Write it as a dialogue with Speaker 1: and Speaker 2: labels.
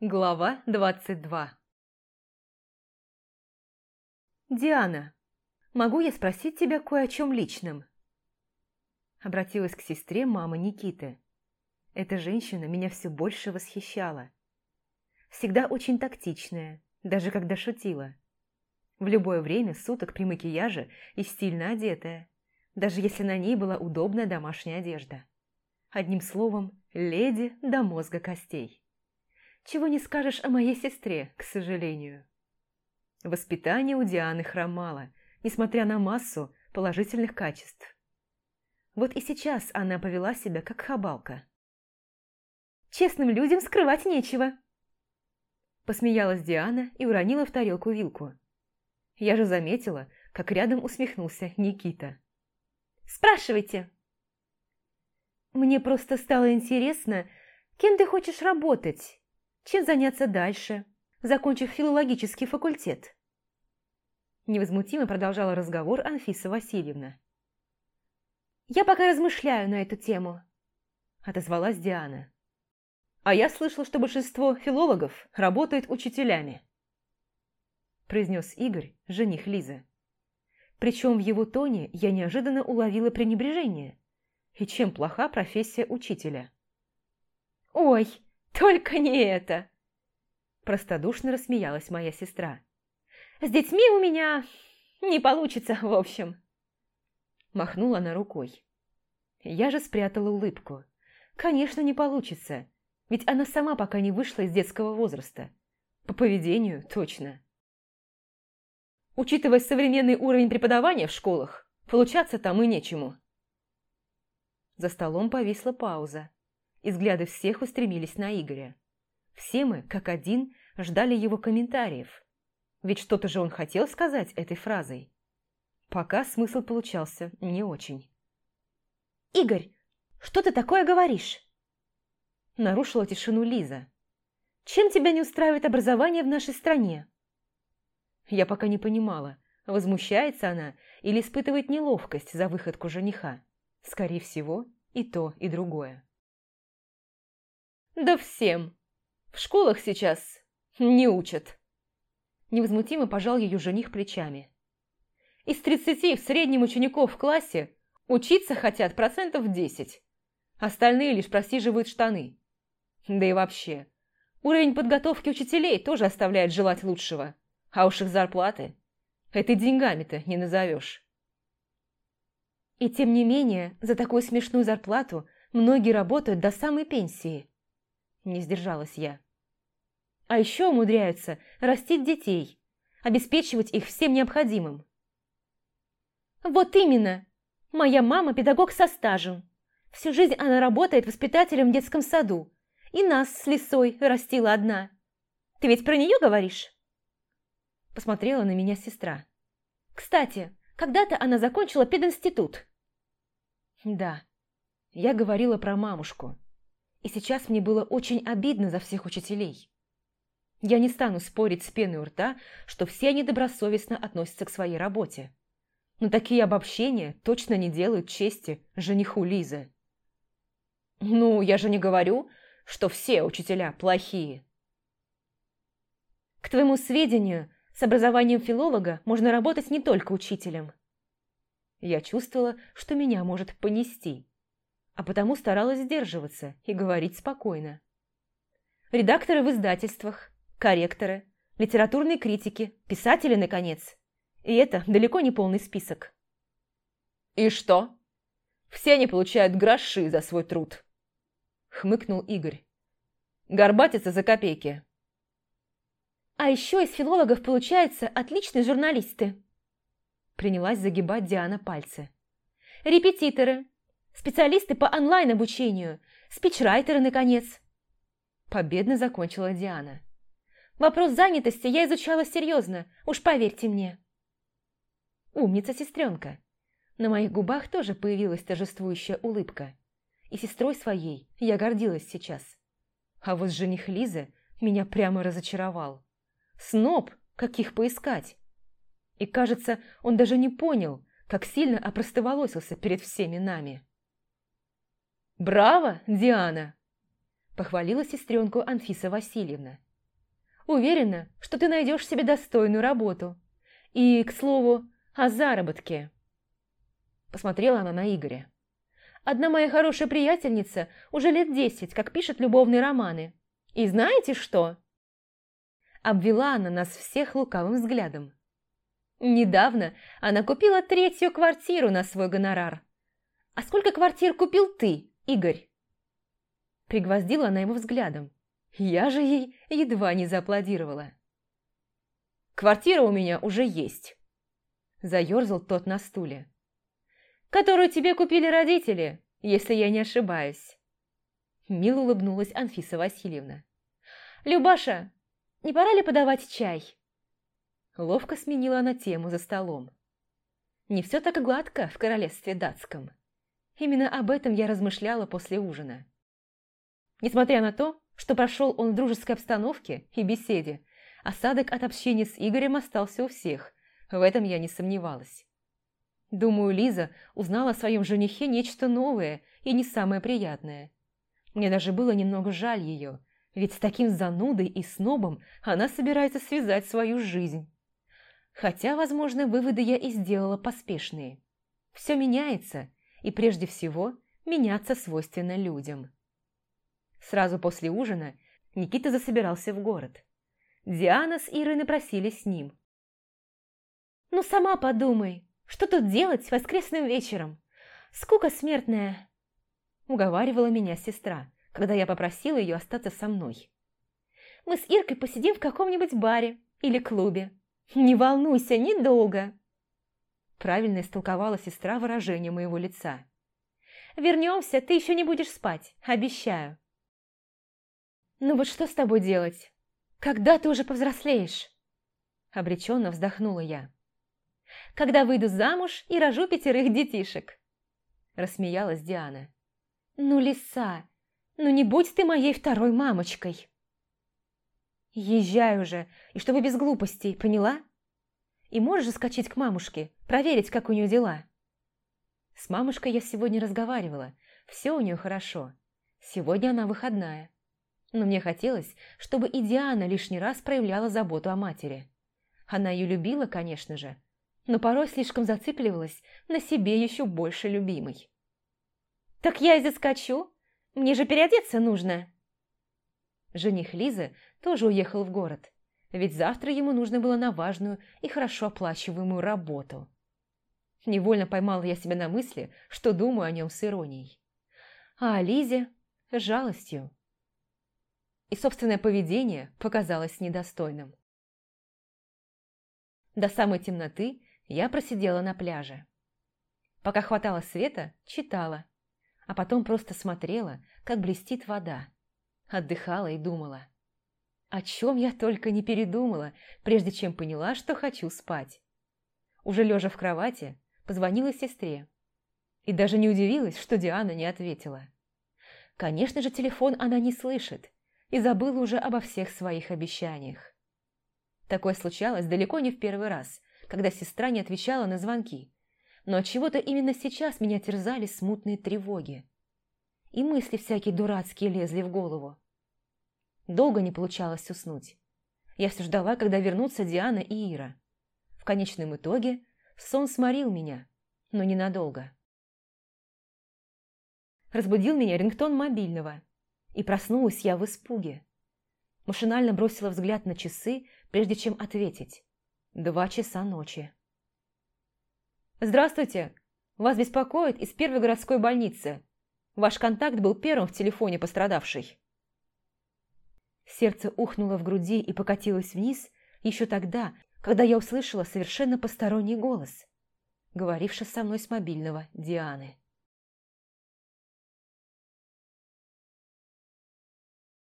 Speaker 1: Глава 22 «Диана, могу я спросить тебя кое о чем личном?» Обратилась к сестре мама Никиты. Эта женщина меня все больше восхищала. Всегда очень тактичная, даже когда шутила. В любое время суток при макияже и стильно одетая, даже если на ней была удобная домашняя одежда. Одним словом, леди до мозга костей. Чего не скажешь о моей сестре, к сожалению. Воспитание у Дианы хромало, несмотря на массу положительных качеств. Вот и сейчас она повела себя как хабалка. «Честным людям скрывать нечего!» Посмеялась Диана и уронила в тарелку вилку. Я же заметила, как рядом усмехнулся Никита. «Спрашивайте!» «Мне просто стало интересно, кем ты хочешь работать чем заняться дальше, закончив филологический факультет? Невозмутимо продолжала разговор Анфиса Васильевна. «Я пока размышляю на эту тему», – отозвалась Диана. «А я слышала, что большинство филологов работает учителями», – произнес Игорь, жених Лизы. Причем в его тоне я неожиданно уловила пренебрежение. И чем плоха профессия учителя? «Ой, «Только не это!» Простодушно рассмеялась моя сестра. «С детьми у меня не получится, в общем!» Махнула она рукой. Я же спрятала улыбку. «Конечно, не получится, ведь она сама пока не вышла из детского возраста. По поведению точно». Учитывая современный уровень преподавания в школах, получаться там и нечему. За столом повисла пауза и взгляды всех устремились на Игоря. Все мы, как один, ждали его комментариев. Ведь что-то же он хотел сказать этой фразой. Пока смысл получался не очень. «Игорь, что ты такое говоришь?» Нарушила тишину Лиза. «Чем тебя не устраивает образование в нашей стране?» Я пока не понимала, возмущается она или испытывает неловкость за выходку жениха. Скорее всего, и то, и другое. Да всем. В школах сейчас не учат. Невозмутимо пожал ее жених плечами. Из тридцати в среднем учеников в классе учиться хотят процентов десять. Остальные лишь просиживают штаны. Да и вообще, уровень подготовки учителей тоже оставляет желать лучшего. А уж их зарплаты. Это деньгами-то не назовешь. И тем не менее, за такую смешную зарплату многие работают до самой пенсии не сдержалась я. А еще умудряются растить детей, обеспечивать их всем необходимым. Вот именно! Моя мама педагог со стажем. Всю жизнь она работает воспитателем в детском саду. И нас с лисой растила одна. Ты ведь про нее говоришь? Посмотрела на меня сестра. Кстати, когда-то она закончила пединститут. Да, я говорила про мамушку и сейчас мне было очень обидно за всех учителей. Я не стану спорить с пеной у рта, что все они добросовестно относятся к своей работе. Но такие обобщения точно не делают чести жениху Лизы. Ну, я же не говорю, что все учителя плохие. К твоему сведению, с образованием филолога можно работать не только учителем. Я чувствовала, что меня может понести а потому старалась сдерживаться и говорить спокойно. Редакторы в издательствах, корректоры, литературные критики, писатели, наконец. И это далеко не полный список. «И что? Все они получают гроши за свой труд», — хмыкнул Игорь. «Горбатятся за копейки». «А еще из филологов получаются отличные журналисты», — принялась загибать Диана пальцы. «Репетиторы, Специалисты по онлайн-обучению, спичрайтеры, наконец. Победно закончила Диана. Вопрос занятости я изучала серьезно, уж поверьте мне. Умница, сестренка. На моих губах тоже появилась торжествующая улыбка. И сестрой своей я гордилась сейчас. А вот жених Лизы меня прямо разочаровал. Сноб, каких поискать. И кажется, он даже не понял, как сильно опростоволосился перед всеми нами. «Браво, Диана!» – похвалила сестренку Анфиса Васильевна Уверена, что ты найдешь себе достойную работу. И, к слову, о заработке. Посмотрела она на Игоря. Одна моя хорошая приятельница уже лет десять, как пишет любовные романы. И знаете что? Обвела она нас всех лукавым взглядом. Недавно она купила третью квартиру на свой гонорар. А сколько квартир купил ты, Игорь? Пригвоздила она его взглядом. Я же ей едва не зааплодировала. «Квартира у меня уже есть», – заерзал тот на стуле. «Которую тебе купили родители, если я не ошибаюсь». Мило улыбнулась Анфиса Васильевна. «Любаша, не пора ли подавать чай?» Ловко сменила она тему за столом. Не все так гладко в королевстве датском. Именно об этом я размышляла после ужина. Несмотря на то, что прошел он в дружеской обстановке и беседе, осадок от общения с Игорем остался у всех, в этом я не сомневалась. Думаю, Лиза узнала о своем женихе нечто новое и не самое приятное. Мне даже было немного жаль ее, ведь с таким занудой и снобом она собирается связать свою жизнь. Хотя, возможно, выводы я и сделала поспешные. Все меняется, и прежде всего меняться свойственно людям. Сразу после ужина Никита засобирался в город. Диана с Ирой напросились с ним. «Ну сама подумай, что тут делать воскресным вечером? Скука смертная!» Уговаривала меня сестра, когда я попросила ее остаться со мной. «Мы с Иркой посидим в каком-нибудь баре или клубе. Не волнуйся, недолго!» Правильно истолковала сестра выражение моего лица. «Вернемся, ты еще не будешь спать, обещаю!» «Ну вот что с тобой делать? Когда ты уже повзрослеешь?» Обреченно вздохнула я. «Когда выйду замуж и рожу пятерых детишек!» Рассмеялась Диана. «Ну, лиса, ну не будь ты моей второй мамочкой!» «Езжай уже, и чтобы без глупостей, поняла? И можешь скачать к мамушке, проверить, как у нее дела?» С мамушкой я сегодня разговаривала, все у нее хорошо. Сегодня она выходная но мне хотелось, чтобы и Диана лишний раз проявляла заботу о матери. Она ее любила, конечно же, но порой слишком зацикливалась на себе еще больше любимой. «Так я и заскочу. Мне же переодеться нужно!» Жених Лизы тоже уехал в город, ведь завтра ему нужно было на важную и хорошо оплачиваемую работу. Невольно поймала я себя на мысли, что думаю о нем с иронией. А о Лизе – жалостью и собственное поведение показалось недостойным. До самой темноты я просидела на пляже. Пока хватало света, читала, а потом просто смотрела, как блестит вода. Отдыхала и думала. О чем я только не передумала, прежде чем поняла, что хочу спать. Уже лежа в кровати, позвонила сестре. И даже не удивилась, что Диана не ответила. Конечно же, телефон она не слышит, и забыла уже обо всех своих обещаниях. Такое случалось далеко не в первый раз, когда сестра не отвечала на звонки, но от чего то именно сейчас меня терзали смутные тревоги. И мысли всякие дурацкие лезли в голову. Долго не получалось уснуть. Я все ждала, когда вернутся Диана и Ира. В конечном итоге сон сморил меня, но ненадолго. Разбудил меня рингтон мобильного – и проснулась я в испуге. Машинально бросила взгляд на часы, прежде чем ответить. Два часа ночи. «Здравствуйте! Вас беспокоит из первой городской больницы. Ваш контакт был первым в телефоне пострадавшей». Сердце ухнуло в груди и покатилось вниз еще тогда, когда я услышала совершенно посторонний голос, говоривший со мной с мобильного Дианы.